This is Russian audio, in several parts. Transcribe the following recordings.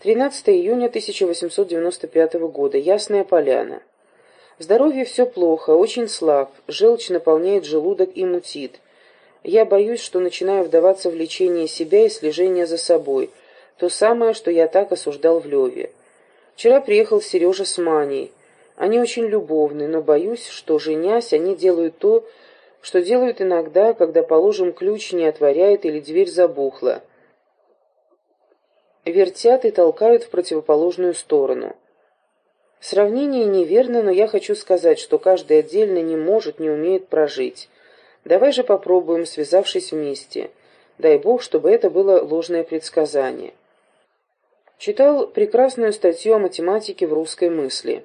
13 июня 1895 года. Ясная поляна. Здоровье все плохо, очень слаб, желчь наполняет желудок и мутит. Я боюсь, что начинаю вдаваться в лечение себя и слежение за собой, то самое, что я так осуждал в Леве. Вчера приехал Сережа с Маней. Они очень любовны, но боюсь, что, женясь, они делают то, что делают иногда, когда, положим, ключ не отворяет или дверь забухла. Вертят и толкают в противоположную сторону. Сравнение неверно, но я хочу сказать, что каждый отдельно не может, не умеет прожить. Давай же попробуем, связавшись вместе. Дай Бог, чтобы это было ложное предсказание. Читал прекрасную статью о математике в русской мысли.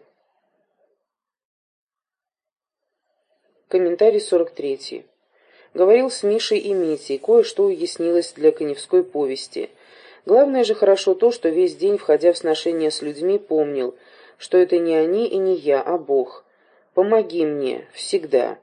Комментарий 43. Говорил с Мишей и Митей, кое-что уяснилось для коневской повести. Главное же хорошо то, что весь день, входя в сношение с людьми, помнил – что это не они и не я, а Бог. Помоги мне, всегда.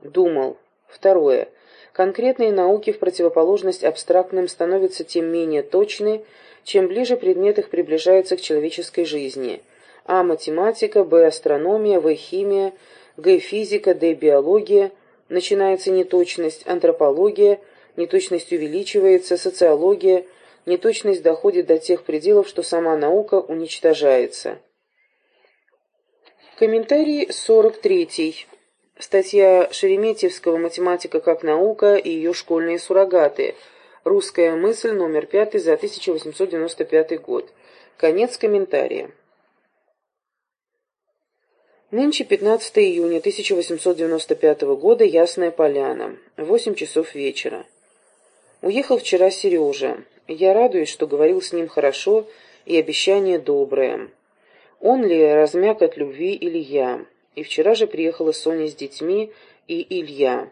Думал. Второе. Конкретные науки в противоположность абстрактным становятся тем менее точны, чем ближе предмет их приближается к человеческой жизни. А. Математика, Б. Астрономия, В. Химия, Г. Физика, Д. Биология. Начинается неточность, антропология, неточность увеличивается, социология, неточность доходит до тех пределов, что сама наука уничтожается. Комментарий 43. Статья Шереметьевского «Математика как наука и ее школьные суррогаты». Русская мысль, номер 5 за 1895 год. Конец комментария. Нынче 15 июня 1895 года, Ясная Поляна, 8 часов вечера. Уехал вчера Сережа. Я радуюсь, что говорил с ним хорошо и обещание доброе. Он ли размяк от любви или я? И вчера же приехала Соня с детьми и Илья.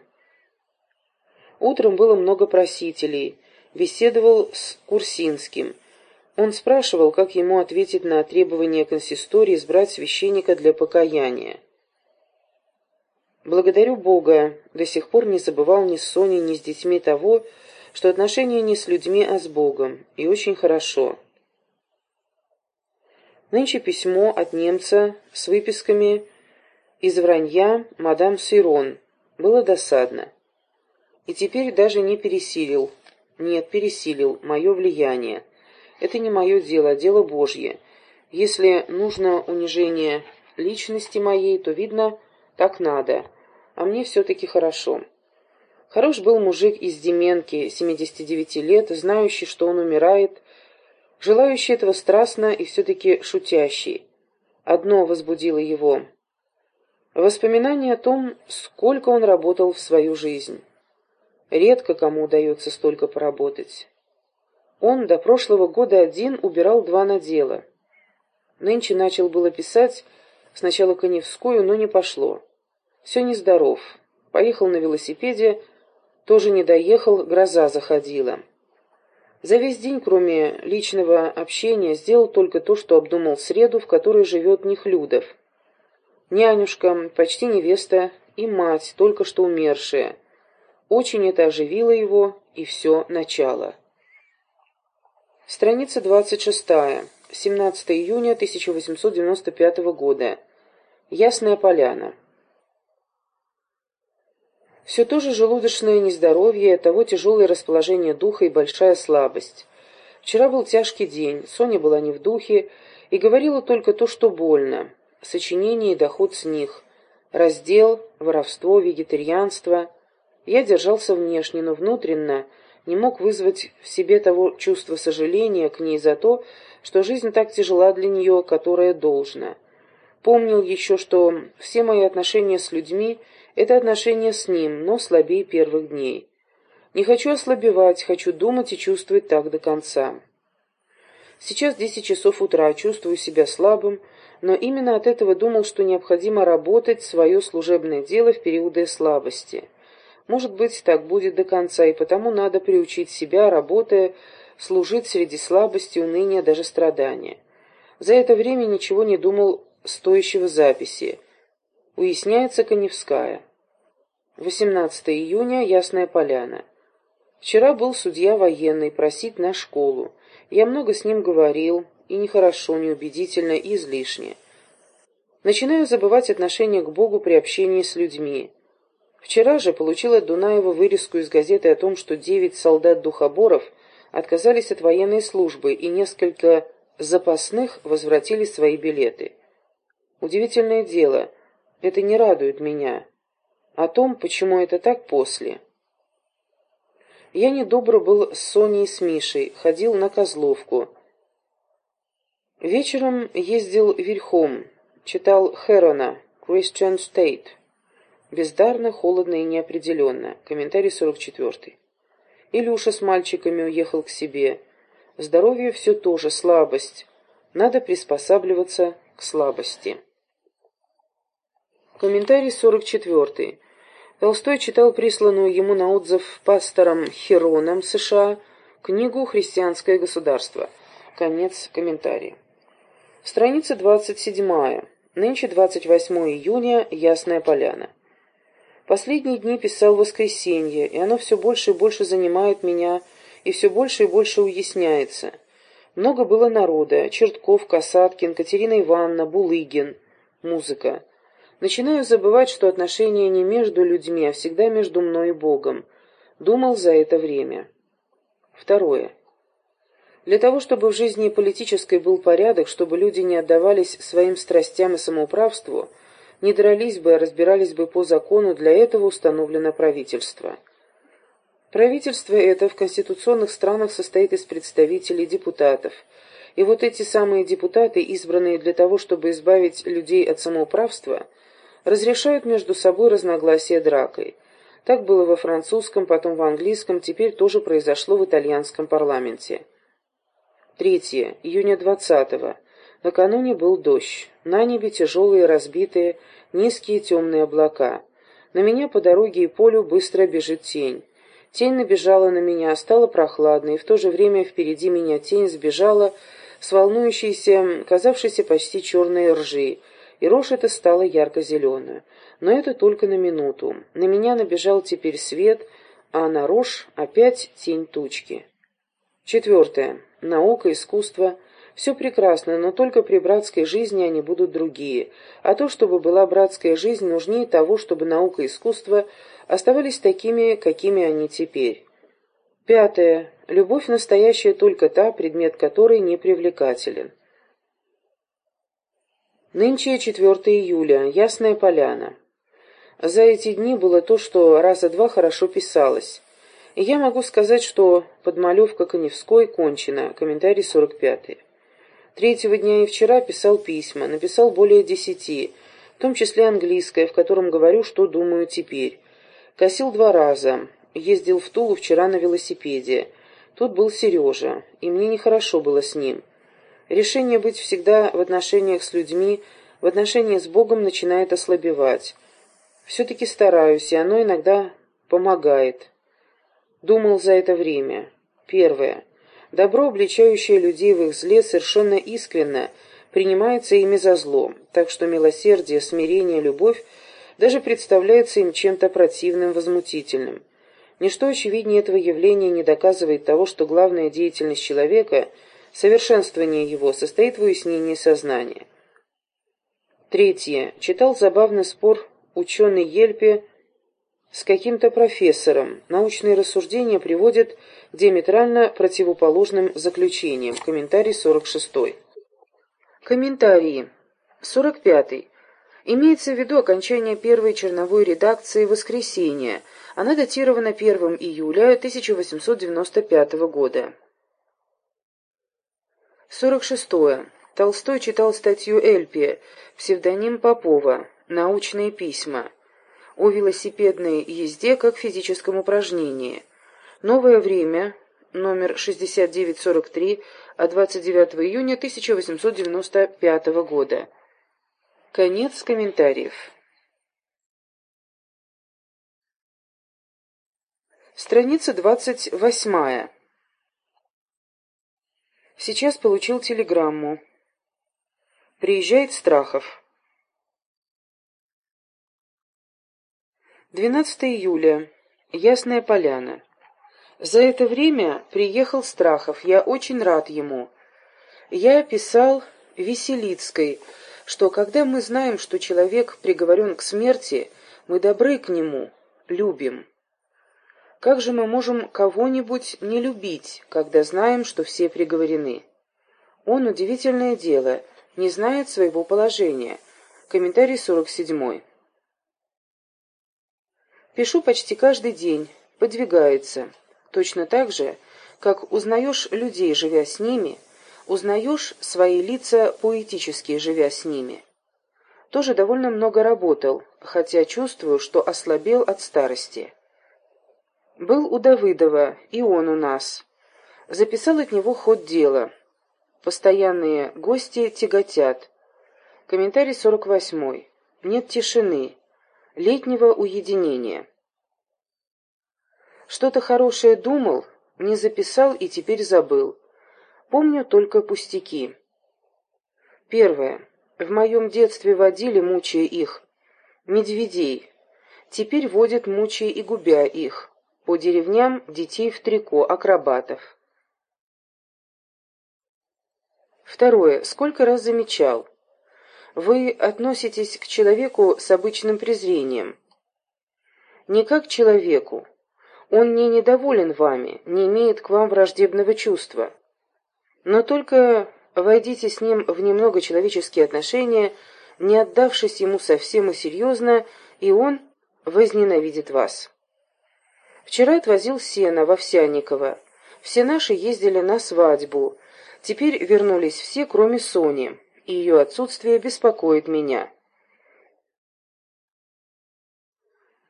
Утром было много просителей. Беседовал с Курсинским. Он спрашивал, как ему ответить на требование консистории избрать священника для покаяния. Благодарю Бога, до сих пор не забывал ни с Соней, ни с детьми того, что отношения не с людьми, а с Богом, и очень хорошо. Нынче письмо от немца с выписками из вранья мадам Сирон. Было досадно. И теперь даже не пересилил. Нет, пересилил мое влияние. Это не мое дело, а дело Божье. Если нужно унижение личности моей, то, видно, так надо. А мне все-таки хорошо. Хорош был мужик из Деменки, 79 лет, знающий, что он умирает, желающий этого страстно и все-таки шутящий. Одно возбудило его. Воспоминание о том, сколько он работал в свою жизнь. Редко кому удается столько поработать. Он до прошлого года один убирал два надела. Нынче начал было писать сначала Коневскую, но не пошло. Все нездоров. Поехал на велосипеде, тоже не доехал, гроза заходила. За весь день, кроме личного общения, сделал только то, что обдумал среду, в которой живет Нехлюдов. Нянюшка, почти невеста и мать, только что умершая. Очень это оживило его, и все начало. Страница 26. 17 июня 1895 года. Ясная поляна. Все то же желудочное нездоровье, того тяжелое расположение духа и большая слабость. Вчера был тяжкий день, Соня была не в духе и говорила только то, что больно. Сочинение и доход с них. Раздел, воровство, вегетарианство. Я держался внешне, но внутренно не мог вызвать в себе того чувства сожаления к ней за то, что жизнь так тяжела для нее, которая должна. Помнил еще, что все мои отношения с людьми – это отношение с ним, но слабее первых дней. Не хочу ослабевать, хочу думать и чувствовать так до конца. Сейчас десять часов утра, чувствую себя слабым, но именно от этого думал, что необходимо работать свое служебное дело в периоды слабости. Может быть, так будет до конца, и потому надо приучить себя, работая, служить среди слабости, уныния, даже страдания. За это время ничего не думал стоящего записи. Уясняется Коневская. 18 июня, Ясная Поляна. Вчера был судья военный просить на школу. Я много с ним говорил, и нехорошо, неубедительно, и излишне. Начинаю забывать отношение к Богу при общении с людьми. Вчера же получила Дунаева вырезку из газеты о том, что девять солдат-духоборов отказались от военной службы, и несколько запасных возвратили свои билеты. Удивительное дело, это не радует меня. О том, почему это так после. Я недобро был с Соней и с Мишей, ходил на Козловку. Вечером ездил верхом, читал Херона, Christian State. Бездарно, холодно и неопределенно. Комментарий 44. Илюша с мальчиками уехал к себе. Здоровье все тоже слабость. Надо приспосабливаться к слабости. Комментарий 44. Толстой читал присланную ему на отзыв пастором Хероном США книгу «Христианское государство». Конец комментария. Страница 27. Нынче 28 июня. Ясная поляна. Последние дни писал «Воскресенье», и оно все больше и больше занимает меня, и все больше и больше уясняется. Много было народа. Чертков, Касаткин, Катерина Ивановна, Булыгин. Музыка. Начинаю забывать, что отношения не между людьми, а всегда между мной и Богом. Думал за это время. Второе. Для того, чтобы в жизни политической был порядок, чтобы люди не отдавались своим страстям и самоуправству, не дрались бы, а разбирались бы по закону, для этого установлено правительство. Правительство это в конституционных странах состоит из представителей депутатов. И вот эти самые депутаты, избранные для того, чтобы избавить людей от самоуправства, разрешают между собой разногласия дракой. Так было во французском, потом в английском, теперь тоже произошло в итальянском парламенте. Третье. Июня 20-го. Накануне был дождь. На небе тяжелые, разбитые, низкие темные облака. На меня по дороге и полю быстро бежит тень. Тень набежала на меня, стало прохладно, и в то же время впереди меня тень сбежала с волнующейся, казавшейся почти черной ржи, и рожь эта стала ярко-зеленая. Но это только на минуту. На меня набежал теперь свет, а на рожь опять тень тучки. Четвертое. Наука, искусство — все прекрасно, но только при братской жизни они будут другие. А то, чтобы была братская жизнь, нужнее того, чтобы наука и искусство оставались такими, какими они теперь. Пятое. Любовь настоящая только та, предмет которой не привлекателен. Нынче 4 июля. Ясная поляна. За эти дни было то, что раза два хорошо писалось. И я могу сказать, что подмалевка Коневской кончена. Комментарий 45. Третьего дня и вчера писал письма, написал более десяти, в том числе английское, в котором говорю, что думаю теперь. Косил два раза, ездил в Тулу вчера на велосипеде. Тут был Сережа, и мне нехорошо было с ним. Решение быть всегда в отношениях с людьми, в отношениях с Богом начинает ослабевать. Все-таки стараюсь, и оно иногда помогает. Думал за это время. Первое. Добро, обличающее людей в их зле, совершенно искренно принимается ими за зло, так что милосердие, смирение, любовь даже представляется им чем-то противным, возмутительным. Ничто очевиднее этого явления не доказывает того, что главная деятельность человека – Совершенствование его состоит в уяснении сознания. Третье. Читал забавный спор ученый Ельпе с каким-то профессором. Научные рассуждения приводят к диаметрально противоположным заключениям. Комментарий 46. Комментарии. 45. Имеется в виду окончание первой черновой редакции «Воскресенье». Она датирована 1 июля 1895 года. 46. -е. Толстой читал статью Эльпи, псевдоним Попова, «Научные письма», о велосипедной езде как физическом упражнении. Новое время, номер 6943, от 29 июня 1895 года. Конец комментариев. Страница 28. Сейчас получил телеграмму. Приезжает Страхов. 12 июля. Ясная поляна. За это время приехал Страхов, я очень рад ему. Я писал Веселицкой, что когда мы знаем, что человек приговорен к смерти, мы добры к нему, любим. Как же мы можем кого-нибудь не любить, когда знаем, что все приговорены? Он, удивительное дело, не знает своего положения. Комментарий 47. Пишу почти каждый день, подвигается. Точно так же, как узнаешь людей, живя с ними, узнаешь свои лица поэтически, живя с ними. Тоже довольно много работал, хотя чувствую, что ослабел от старости. Был у Давыдова, и он у нас. Записал от него ход дела. Постоянные гости тяготят. Комментарий 48. Нет тишины. Летнего уединения. Что-то хорошее думал, не записал и теперь забыл. Помню только пустяки. Первое. В моем детстве водили, мучая их, медведей. Теперь водят, мучая и губя их. По деревням детей в трико, акробатов. Второе. Сколько раз замечал. Вы относитесь к человеку с обычным презрением. Не как к человеку. Он не недоволен вами, не имеет к вам враждебного чувства. Но только войдите с ним в немного человеческие отношения, не отдавшись ему совсем и серьезно, и он возненавидит вас. Вчера отвозил сено в Овсянниково. Все наши ездили на свадьбу. Теперь вернулись все, кроме Сони, и ее отсутствие беспокоит меня.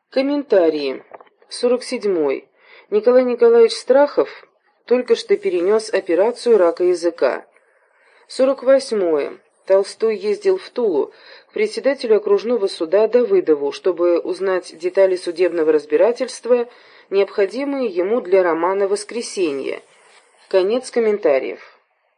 Комментарии. 47. Николай Николаевич Страхов только что перенес операцию рака языка. 48. Толстой ездил в Тулу к председателю окружного суда Давыдову, чтобы узнать детали судебного разбирательства необходимые ему для романа «Воскресенье». Конец комментариев.